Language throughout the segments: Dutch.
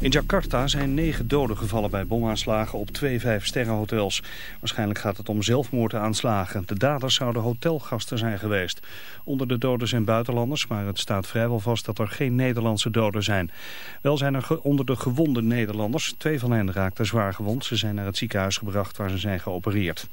In Jakarta zijn negen doden gevallen bij bomaanslagen op twee vijf-sterrenhotels. Waarschijnlijk gaat het om zelfmoordaanslagen. De daders zouden hotelgasten zijn geweest. Onder de doden zijn buitenlanders, maar het staat vrijwel vast dat er geen Nederlandse doden zijn. Wel zijn er onder de gewonde Nederlanders. Twee van hen raakten zwaar gewond. Ze zijn naar het ziekenhuis gebracht waar ze zijn geopereerd.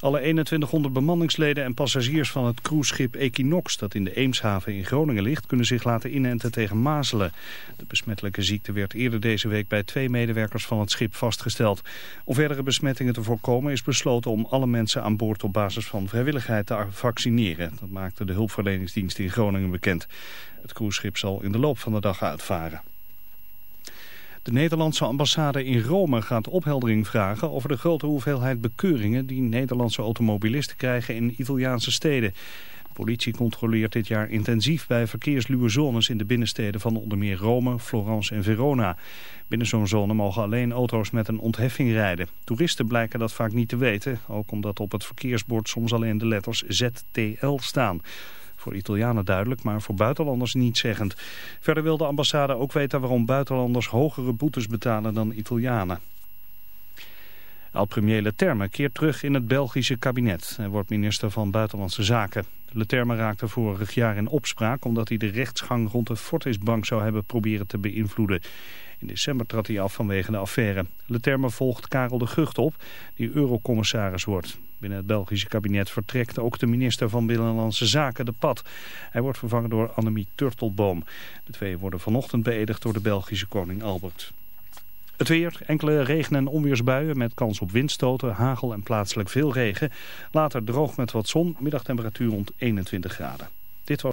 Alle 2100 bemanningsleden en passagiers van het cruiseschip Equinox dat in de Eemshaven in Groningen ligt kunnen zich laten inenten tegen mazelen. De besmettelijke ziekte werd eerder deze week bij twee medewerkers van het schip vastgesteld. Om verdere besmettingen te voorkomen is besloten om alle mensen aan boord op basis van vrijwilligheid te vaccineren. Dat maakte de hulpverleningsdienst in Groningen bekend. Het cruiseschip zal in de loop van de dag uitvaren. De Nederlandse ambassade in Rome gaat opheldering vragen over de grote hoeveelheid bekeuringen die Nederlandse automobilisten krijgen in Italiaanse steden. De politie controleert dit jaar intensief bij verkeersluwe zones in de binnensteden van onder meer Rome, Florence en Verona. Binnen zo'n zone mogen alleen auto's met een ontheffing rijden. Toeristen blijken dat vaak niet te weten, ook omdat op het verkeersbord soms alleen de letters ZTL staan. Voor Italianen duidelijk, maar voor buitenlanders niet zeggend. Verder wil de ambassade ook weten waarom buitenlanders hogere boetes betalen dan Italianen. Oud-premier Leterme keert terug in het Belgische kabinet. Hij wordt minister van Buitenlandse Zaken. Leterme raakte vorig jaar in opspraak omdat hij de rechtsgang rond de Fortisbank zou hebben proberen te beïnvloeden. In december trad hij af vanwege de affaire. Leterme volgt Karel de Gucht op, die eurocommissaris wordt. Binnen het Belgische kabinet vertrekt ook de minister van Binnenlandse Zaken, de Pad. Hij wordt vervangen door Annemie Turtelboom. De twee worden vanochtend beëdigd door de Belgische koning Albert. Het weer, enkele regen- en onweersbuien met kans op windstoten, hagel en plaatselijk veel regen. Later droog met wat zon, middagtemperatuur rond 21 graden. Dit was...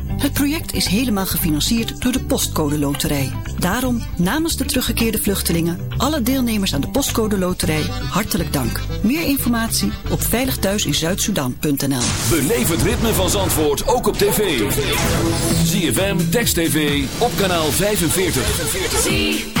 Het project is helemaal gefinancierd door de Postcode Loterij. Daarom namens de teruggekeerde vluchtelingen, alle deelnemers aan de Postcode Loterij, hartelijk dank. Meer informatie op veiligthuisinzuidsudan.nl Beleef het ritme van Zandvoort ook op tv. ZFM, Text TV, op kanaal 45.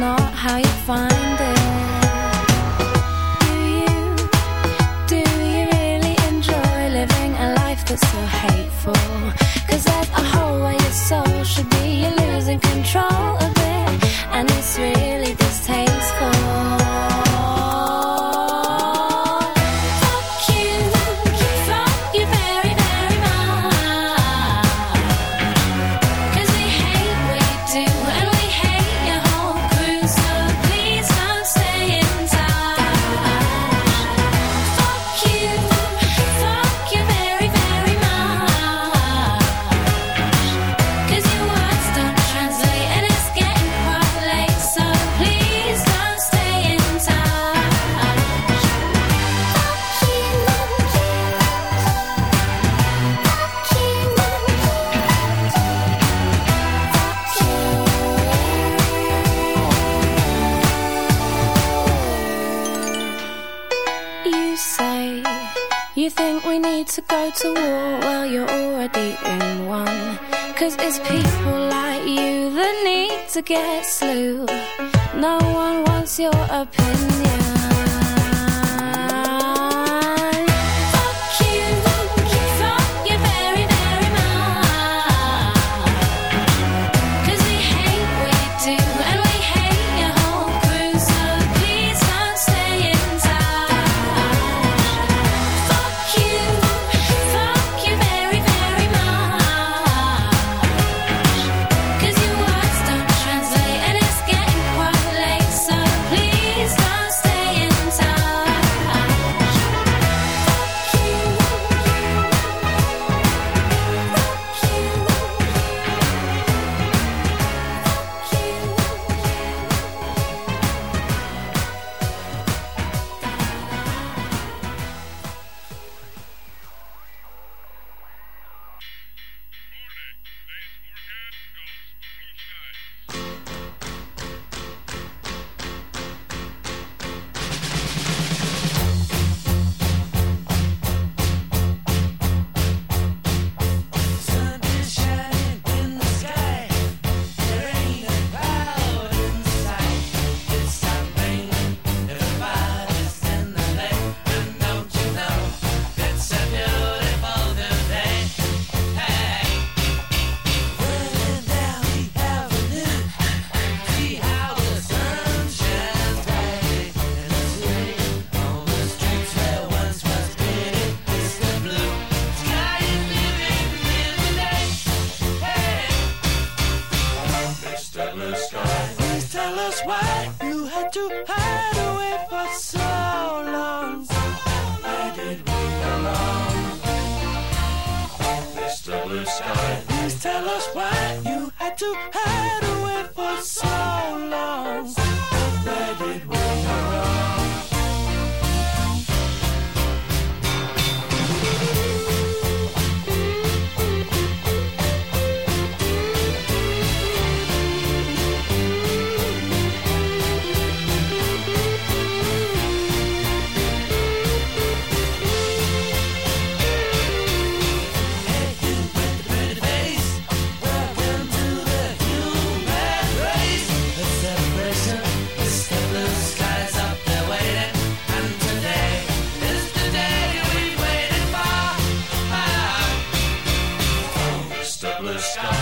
Not how you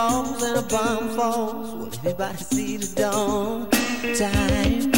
and a bomb falls. Will everybody see the dawn? Time.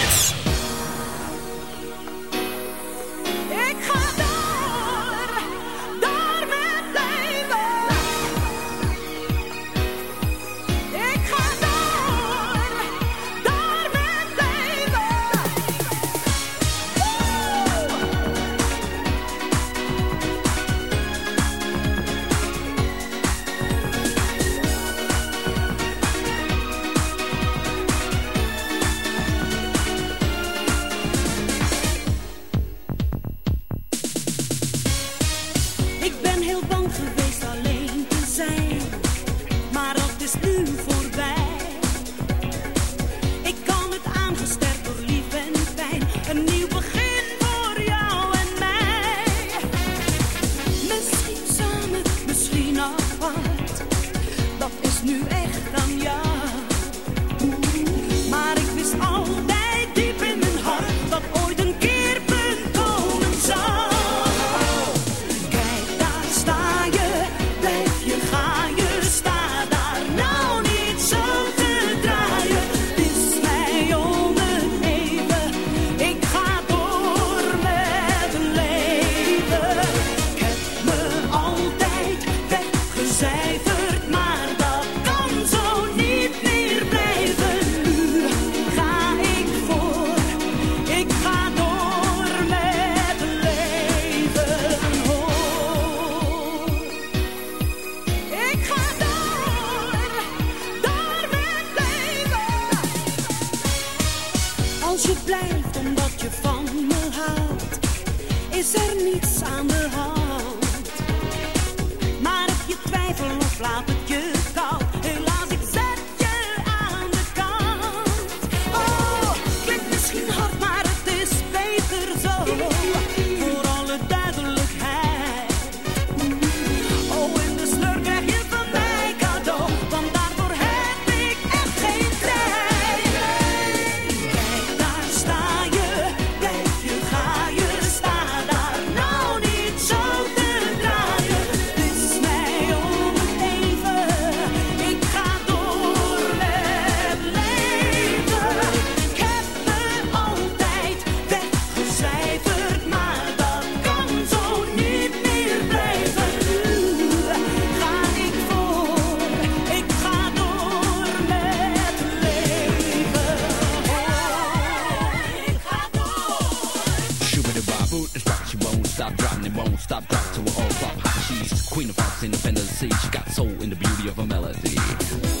nu en mood is she won't stop dropping it, won't stop dropping till we're all flop. She's queen of hearts, independence, she got soul in the beauty of her melody.